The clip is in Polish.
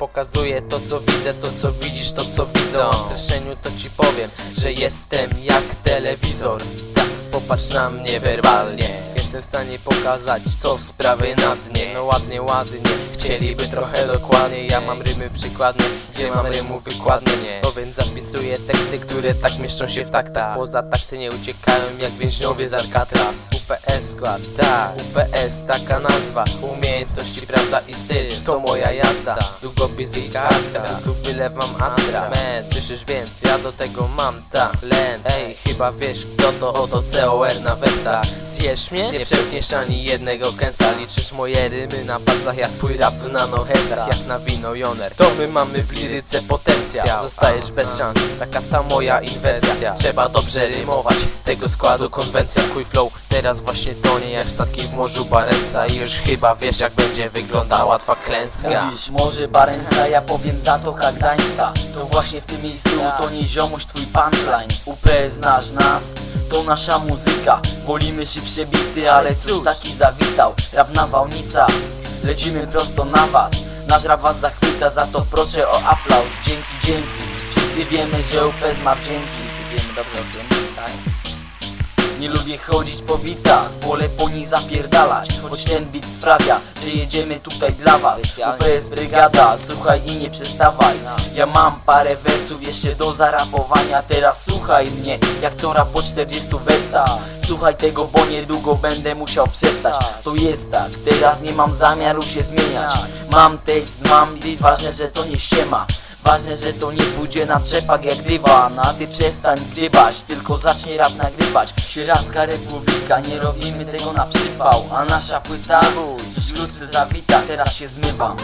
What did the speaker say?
Pokazuję to co widzę, to co widzisz, to co widzą W streszeniu to ci powiem, że jestem jak telewizor. Tak, popatrz na mnie werbalnie. Jestem w stanie pokazać, co w sprawie na dnie. No ładnie, ładnie, chcieliby trochę dokładnie Ja mam rymy przykładne, gdzie mam rymów wykładnie. No więc zapisuję teksty, które tak mieszczą się w taktach. Poza takty nie uciekają jak więźniowie z Alcatraz. UPS skład, tak, UPS taka nazwa. Umiejętności, prawda i styl, to moja jazda. Długopis i kartka, tu wylewam antra Man, słyszysz więc, ja do tego mam talent. Ej, chyba wiesz kto to? Oto COR na wersach. Zjesz mnie? Nie przepniesz ani jednego kęsa Liczysz moje rymy na palcach jak twój rap w nanohercach Jak na wino joner. To my mamy w liryce potencjał. Zostajesz bez szans, taka ta moja inwencja. Trzeba dobrze rymować, tego składu konwencja. Twój flow teraz właśnie tonie jak statki w morzu Barenca I już chyba wiesz jak będzie wyglądała twa klęska. Mówisz może Barenca, ja powiem Zatoka Gdańska. To właśnie w tym miejscu to nie ziomuś twój punchline. UPS znasz nas, to nasza muzyka. Wolimy szybsze bity, ale cóż. taki zawitał. Rap nawałnica, lecimy prosto na was. Nasz rap was zachwyca, za to proszę o aplauz. Dzięki, dzięki, wszyscy wiemy, że UPS ma wdzięki Wszyscy wiemy dobrze o tym, tak? Nie lubię chodzić po bitach, wolę po nich zapierdalać. Choć ten bit sprawia, że jedziemy tutaj dla was. UPS brygada, słuchaj i nie przestawaj. Ja mam parę wersów jeszcze do zarapowania. Teraz słuchaj mnie, jak co rap po 40 wersach. Słuchaj tego, bo niedługo będę musiał przestać. To jest tak, teraz nie mam zamiaru się zmieniać. Mam tekst, mam beat, ważne, że to nie ściema Ważne, że to nie pójdzie na trzepak jak dywan A ty przestań gdybać, tylko zacznij rap nagrywać. Sieracka Republika, nie robimy tego na przypał A nasza płyta już wkrótce zawita, teraz się zmywam